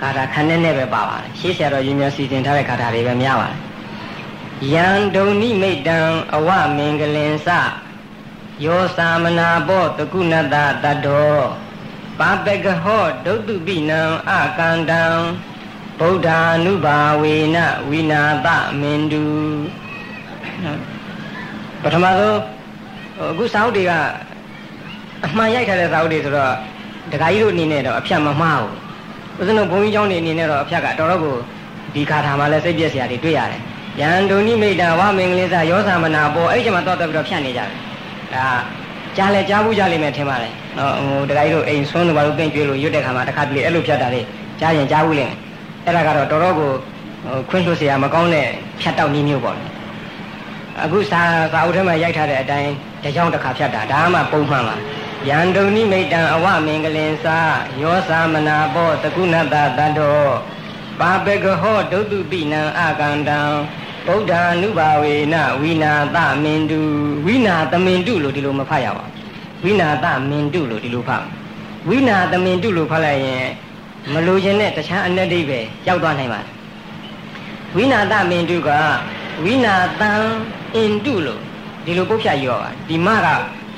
ဂါထာခနဲ့နဲ့ပဲပါပါတယ်ရှေးဆရာတော်ရင်းမြစီစဉ်ထားတဲ့ဂါထာတွေပဲများပါတယ်ယံဒုံနိမိတ်တံအဝမင်္ဂလင်စယောသာမနာဘောတကုဏတတတ္တောပါပကဟောဒုတ်တုပိနံအကန္တံဗုဒ္ဓ ानु ဘာဝေနဝိနာသမင်တုပထမဆုံးအခုစာအုပ်တွေကအမှန်ရိုက်ထားတဲ့စာအုပ်တွေဆိုတော့ဒကာကြီးတို့အနေနဲ့တော့အဖြတ်မမှားဘူး ဦးဇင်းတို့ဘုန်းကြီးကျောင်းနေအနေနဲ့တော့အဖက်ကတော်တော်ကိုဒီခါထာမှာလည်းစိတ်ပြည့်စရာတွေတွေ့ရတယ်။ယန္တုန်ိမိတ်တာဝမင်္ဂလိစရောသမနာပေါ်အဲ့ဒီမှာတော့တက်ပြီးတော့ဖြန့်နေကြတယ်။ဒါကြားလဲကြားဘူးကြားလိမ့်မယ်ထင်ပါတယ်။နော်ဟိုတခါကြီးတို့အိမ်ဆွမ်းတို့ဘာလို့ပြင်ကျွေးလို့ရွတ်တဲ့ခါမှာတစ်ခါတလေအဲ့လိုဖြတ်တာလေကြားရင်ကြားဘူးလိမ့်မယ်။အဲ့ဒါကတော့တော်တော်ကိုခွင့်လွှတ်စရာမကောင်းတဲ့ဖြတ်တောက်နည်းမျိုးပေါ့။အခုစာစာအုပ်ထဲမှာရိုက်ထားတဲ့အတိုင်းတစ်ကြောင်တစ်ခါဖြတ်တာဒါမှပုံမှန်ပါ။ ယန္တုန်ိမိတ်တံအဝမင်္ဂလင်စာယောသမနာဘောတကုဏတတတ္တောပါပကဟောဒုတုပိနံအကန္တံဗုဒ္ဓ ानु ဘာဝေနဝိနာသမင်တုဝိနာသမင်တုလို့ဒီလိုမဖတ်ရပါဘူးဝိနာသမင်တုလို့ဒီလိုဖတ်ဝိနာသမင်တုလို့ဖတ်လိုက်ရင်မလိုချင်တဲ့တခြားအနက်ဒိပဲရောက်သွားနိုင်ပါတယ်ဝိနာသမင်တုကဝိနာတံအင်တုလို့ဒီလိုပုတ်ဖြတ်ရောပါဒီမက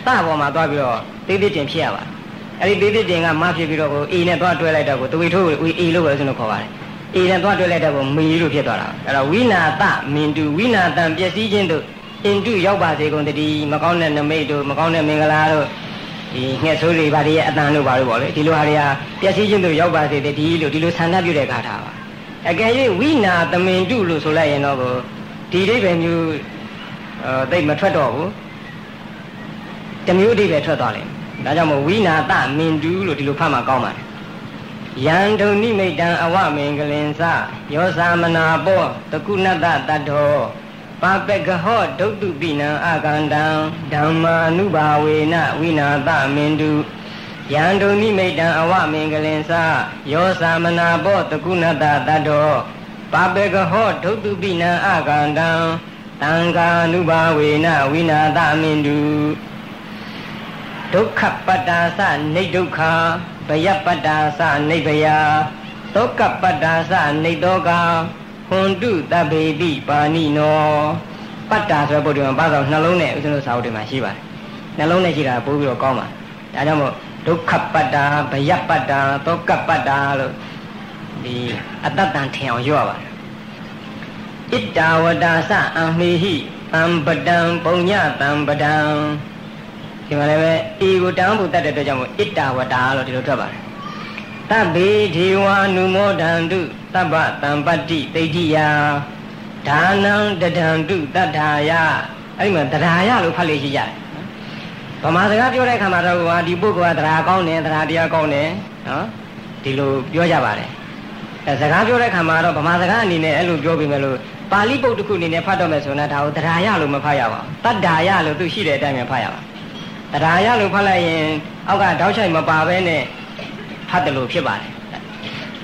သပေါ်မှာသွားပြီးတော့သေးသေးတင်ဖြစ်ရပါအဲ့ဒီသေးသေးတင်ကမဖြစ်ပြီးတော့ကိုအေနဲ့သွားတွဲလိုက်တော့ကိုတဝိထိုးကိုအေလို့ပဲဆိုလို့ခေါ်ပါတယ်အေနဲ့သွားတွဲလိုက်တော့ကိုမေလို့ဖြစ်သွားတာအဲ့တော့ဝိနာသမင်တုဝိနာတံပျက်စီးခြင်းတို့အင်တုရောက်ပါစေကုန်တည်းမကောင်းတဲ့နမိတ်တို့မကောင်းတဲ့မင်္ဂလာတို့ဒီငှက်ဆိုးတွေဘာတွေရဲ့အတန်တို့ဘာလို့ပေါ့လေဒီလိုဟာတွေကပျက်စီးခြင်းတို့ရောက်ပါစေတည်းလို့ဒီလိုဆန္ဒပြုတဲ့ဂါထာပါအကယ်၍ဝိနာသမင်တုလို့ဆိုလိုက်ရင်တော့ကိုဒီအိဗယ်မျိုးအဲသိမထွက်တော့ဘူး တမျိုးအိဗယ်ထွက်သွားလိမ့်မယ်ဒါကြောင့်မို့ဝိနာသမင်တုလို့ဒီလိုဖတ်မှကောင်းပါတယ်ယံဒုန်နိမိတ်တံအဝမင်္ဂလင်စယောသမနာပောတကုဏတတတ္ထောပါပကဟောဒုတ်တုပိနံအကန္တံဓမ္မာနုဘာဝေနဝိနာသမင်တုယံဒုန်နိမိတ်တံအဝမင်္ဂလင်စယောသမနာပောတကုဏတတတ္ထောပါပကဟောဒုတ်တုပိနံအကန္တံတံဃာနုဘာဝေနဝိနာသမင်တု ဒုက္ခပတ္တာသနေဒုက္ခဘယပတ္တာသနေဘယသောကပတ္တာသနေသောကဟွန်တုတဗေတိပါဏိနောပတ္တာဆိုတဲ့ပုဒ်တွေမှာပါတော့နှလုံးနဲ့ဦးဇင်းတို့စာအုပ်တွေမှာရှိပါတယ်နှလုံးနဲ့ရှိတာပို့ပြီးတော့ကောင်းပါဒါကြောင့်မို့ဒုက္ခပတ္တာဘယပတ္တာသောကပတ္တာလို့ဒီအတ္တတန်ထင်အောင်ရွတ်ရပါတယ်ဣတ္တဝတ္တာသအံမိဟိတံပတံပုံညတံပတံ ဒီမှာလည်းပဲအေကိုတောင်းဖို့တတ်တဲ့အတွက်ကြောင့်မို့ဣတ္တဝတ္တာလို့ဒီလိုထွက်ပါတယ်တဗ္ဗေဒေဝာနုမောဒန္တုသဗ္ဗတံပတ္တိသိဋ္ဌိယဒါနံတဒံတုတတ္ထာယအဲ့ဒီမှာတရားယလို့ဖတ်လို့ရှိရတယ်ဗမာစကားပြောတဲ့အခါမှာတော့ဟာဒီပုဂ္ဂိုလ်ကတရားကောင်းတယ်တရားတရားကောင်းတယ်နော်ဒီလိုပြောကြပါတယ်အဲစကားပြောတဲ့အခါမှာတော့ဗမာစကားအနေနဲ့အဲ့လိုပြောပြီးမယ်လို့ပါဠိပုဒ်တစ်ခုအနေနဲ့ဖတ်တော့မယ်ဆိုရင်ဒါကိုတရားယလို့မဖတ်ရပါဘူးတတ္ထာယလို့သူရှိတဲ့အတိုင်းပဲဖတ်ရပါ တရားရလို့ဖတ်လိုက်ရင်အောက်ကတောက်ချိုက်မပါဘဲနဲ့ဖတ်တယ်လို့ဖြစ်ပါတယ်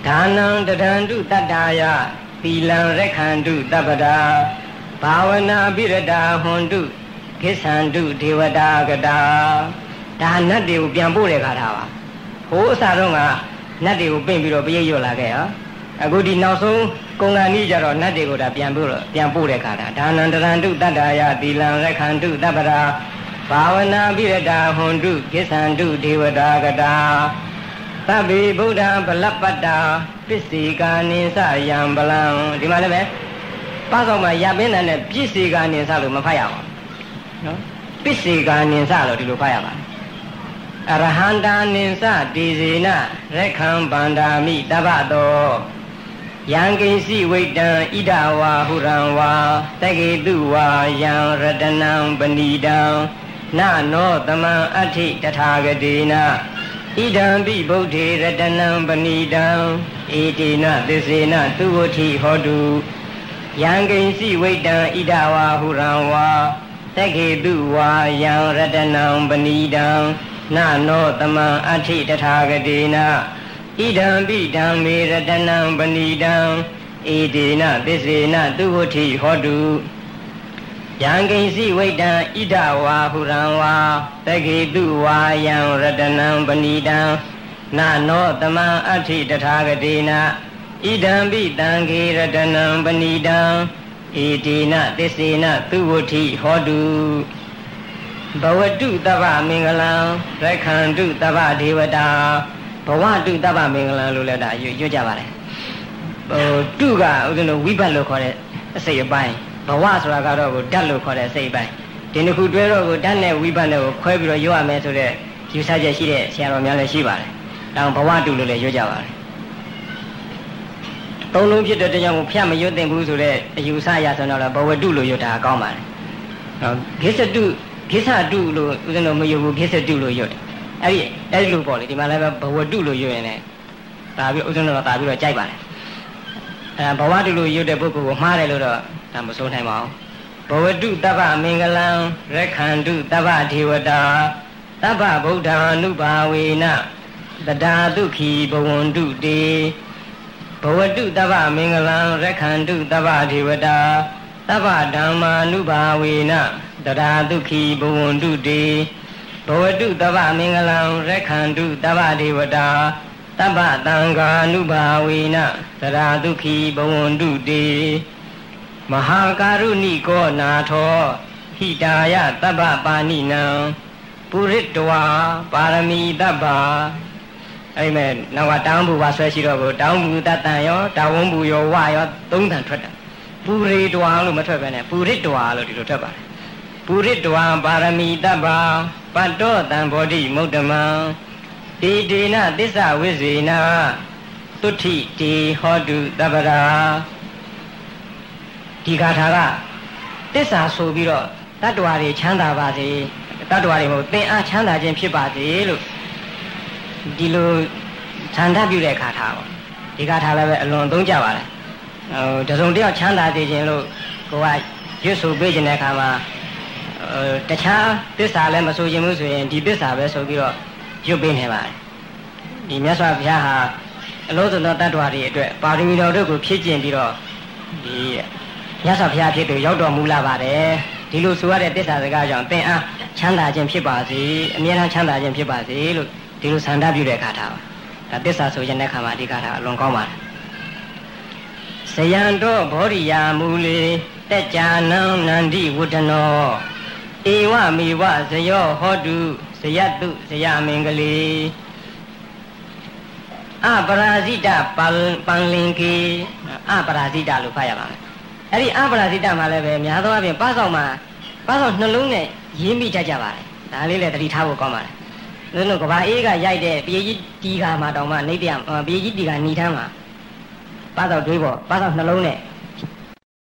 ဒါနံတဒံတုတတ္တာယသီလံရခန္တုတပ္ပဒါဘာဝနာပိရတာဟွန်တုကိသန္တုဒေဝတာကတာဒါနတ်တွေကိုပြန်ပို့တဲ့ခါထားပါဟိုးအစားတော့ကနတ်တွေကိုပင့်ပြီးတော့ပြည့်ရွတ်လာခဲ့ဟောအခုဒီနောက်ဆုံးကုံကံဤကြတော့နတ်တွေကိုဒါပြန်ပို့တော့ပြန်ပို့တဲ့ခါထားဒါနံတရံတုတတ္တာယသီလံရခန္တုတပ္ပဒါ ဘာဝနာပိရတာဟွန်တုကိသန္တုဒေဝတာကတာသဗ္ဗေဗုဒ္ဓဗလပတ္တာပစ္စေကာနိသယံဗလံဒီမှာလည်းပဲပါဆောင်မှာရပင်းတဲ့ပစ္စေကာနိသလို့မဖတ်ရပါဘူးနော်ပစ္စေကာနိသလို့ဒီလိုဖတ်ရပါတယ်အရဟန္တာနိသတေဇေနရခံဗန္ဒာမိတပ္ပတောယံကိစီဝိတံဣဒဝါဟုရံဝါတကေတုဝါယံရတနံပဏိတံ နနောတမံအဋ္ဌိတထာဂတိနာဣဒံပိဗုဒ္ဓေရတနံပဏိတံဧတေနသစ္စေနသူဝတိဟောတုယံကိဉ္စီဝိတံဣဒဝါဟုရံဝါတခေတုဝါယံရတနံပဏိတံနနောတမံအဋ္ဌိတထာဂတိနာဣဒံပိဓမ္မေရတနံပဏိတံဧတေနသစ္စေနသူဝတိဟောတု ယံကိဉ္စီဝိတံဣဒဝါဟုရံဝါတခေတုဝါယံရတနံပဏိတံနနာနောတမံအဋ္ဌိတထာဂတိနာဣဒံပိတံခေရတနံပဏိတံဣတိနသစ္စေနသူဝတိဟောတုဘဝတုတဗ္ဗမင်္ဂလံရခန္တုတဗ္ဗဒေဝတာဘဝတုတဗ္ဗမင်္ဂလံလို့လည်းဒါရွတ်ကြပါတယ်ဟိုတုကဥဒ္ဒနဝိဘတ်လို့ခေါ်တဲ့အစိတ်အပိုင်း ဘဝဆိုတာကတော့ကိုဓာတ်လို့ခေါ်တဲ့အစိတ်အပိုင်းဒီနှစ်ခုတွဲတော့ကိုဓာတ်နဲ့ဝိဘတ်နဲ့ကိုခွဲပြီးတော့ရွတ်ရမယ်ဆိုတဲ့ယူဆချက်ရှိတဲ့ဆရာတော်များလည်းရှိပါတယ်ဒါဘဝတုလို့လည်းရွတ်ကြပါတယ်သုံးလုံးဖြစ်တဲ့တရားကိုဖျက်မရွတ်သင့်ဘူးဆိုတဲ့အယူဆအရဆိုတော့ဘဝတုလို့ရွတ်တာကောင်းပါတယ်။ဂိစ္စတုဂိစ္စတုလို့ဦးဇင်းတို့မရွတ်ဘူးဂိစ္စတုလို့ရွတ်တယ်။အဲ့ဒီအဲ့ဒီလိုပေါ့လေဒီမှာလည်းဘဝတုလို့ရွတ်ရင်လည်းဒါပြီးဦးဇင်းတို့ကဒါပြီးတော့ကြိုက်ပါတယ်။အဲဘဝတုလို့ရွတ်တဲ့ပုဂ္ဂိုလ်ကိုမှားတယ်လို့တော့ ဒါမဆိုနိုင်ပါဘူး။ဘဝတုတပ္ပမင်္ဂလံရခန္တုတပ္ပဒေဝတာတပ္ပဗုဒ္ဓ ानु ဘာဝေနတဒါတုခိဘဝန္တုတေဘဝတုတဗ္ဗမင်္ဂလံရခန္တုတဗ္ဗဒေဝတာတဗ္ဗဓမ္မာနုဘာဝေနတရာဒုခိဘဝန္တုတေဘဝတုတဗ္ဗမင်္ဂလံရခန္တုတဗ္ဗဒေဝတာတဗ္ဗတံဃာနုဘာဝေနတရာဒုခိဘဝန္တုတေ မဟာကာရုဏိကောနာထောဟိတာယတဗ္ဗပါဏိနံပုရိတဝါပါရမီတဗ္ဗအဲ့မဲ့နောက်ကတောင်းဘူးပါဆွဲရှိတော့ကိုတောင်းဘူးတတန်ရောတာဝုံဘူးရောဝရောသုံးတန်ထွက်တာပူရိတဝါလို့မထွက်ပဲနဲ့ပူရိတဝါလို့ဒီလိုထွက်ပါတယ်ပူရိတဝါပါရမီတပ္ပပတ္တောတံဘောဓိမုဒ္ဓမံတေတေနသစ္စာဝိဇေနတုဋ္ဌိတေဟောတုတပ္ပရာ ဒီဂါထာကသစ္စာဆိုပြီးတော့တတ္တဝါတွေချမ်းသာပါစေတတ္တဝါတွေမဟုတ်သင်အားချမ်းသာခြင်းဖြစ်ပါစေလို့ဒီလိုခြံထပြုတဲ့ခါထားပေါ့ဒီခါထားလည်းပဲအလွန်သုံးကြပါလေဟိုတစုံတယောက်ချမ်းသာစေခြင်းလို့ကိုကရွတ်ဆိုပေးခြင်းတဲ့အခါမှာဟိုတခြားသစ္စာလည်းမဆိုခြင်းဘူးဆိုရင်ဒီသစ္စာပဲဆိုပြီးတော့ရွတ်ပေးနေပါတယ်ဒီမြတ်စွာဘုရားဟာအလုံးစုံသောတ attva တွေအတွက်ပါရမီတော်တို့ကိုဖြည့်ကျင့်ပြီးတော့ဒီ မြတ်စွာဘုရားဖြစ်သူရောက်တော်မူလာပါတယ်ဒီလိုဆိုရတဲ့သစ္စာစကားကြောင့်သင်အားချမ်းသာခြင်းဖြစ်ပါစေအမြဲတမ်းချမ်းသာခြင်းဖြစ်ပါစေလို့ဒီလိုဆန္ဒပြုတဲ့အခါထားပါဒါသစ္စာဆိုရင်တဲ့ခါမှာဒီခါထားအလွန်ကောင်းပါတယ်ဇယံတော့ဘောရိယာမူလေတက်ကြနံနန္တိဝုဒ္ဒနောဧဝမေဝဇယောဟောတုဇယတုဇယမင်္ဂလေအပရာဇိတပန်ပန်လင်ကေအပရာဇိတလို့ဖတ်ရပါမယ် အဲ့ဒီအပရာဇိတမှာလည်းပဲများသောအားဖြင့်ပါးဆောင်မှာပါးဆောင်နှလုံးနဲ့ရင်းမိတတ်ကြပါတယ်ဒါလေးလည်းသတိထားဖို့ကောင်းပါတယ်လို့လို့ကဘာအေးကရိုက်တဲ့ပြေကြီးတီကာမှာတောင်မှနေတရပြေကြီးတီကာဏီထမ်းမှာပါတော့တွေးပေါ့ပါတော့နှလုံးနဲ့